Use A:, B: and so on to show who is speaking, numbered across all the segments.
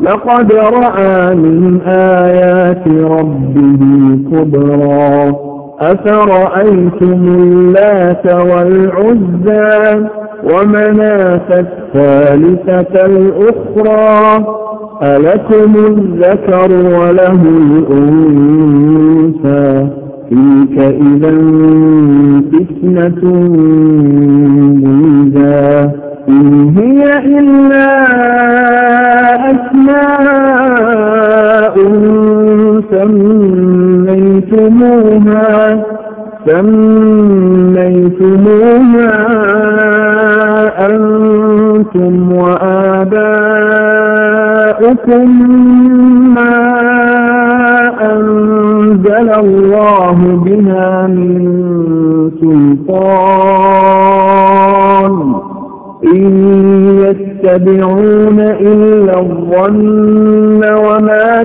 A: لقد رأى من آيات ربه كبرى أفرأيتم اللات والعزى ومناة الثالثة الأخرى؟ ألكم الذكر وله الأنثى. تلك إذا فتنة سميتموها سميتموها أنتم وآباؤكم ما أنزل الله بها من سلطان. إن يتبعون إلا الظن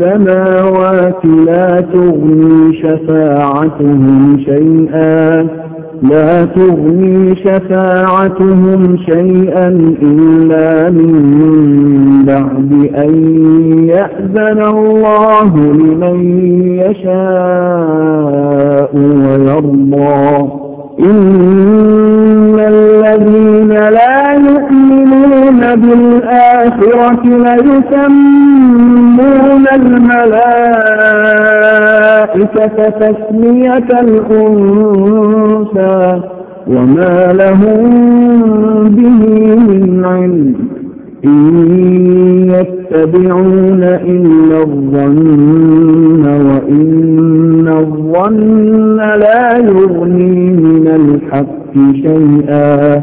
A: السماوات لا تغني شفاعتهم شيئا لا تغني شفاعتهم شيئا إلا من بعد أن يأذن الله لمن يشاء ويرضى. إن الذين لا يؤمنون بالآخرة ليسمون الملائكة تسمية الأنثى وما لهم به من علم. إن يتبعون إلا الظن وإن الظن لا يغني من الحق شيئا.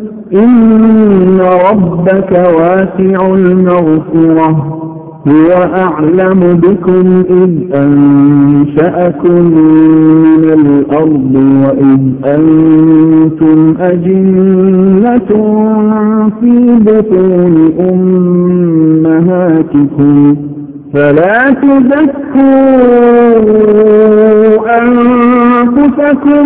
A: إن ربك واسع المغفرة هو أعلم بكم إذ أنشأكم من الأرض وإذ أنتم أجنة في بطون أمهاتكم فلا تذكوا أنفسكم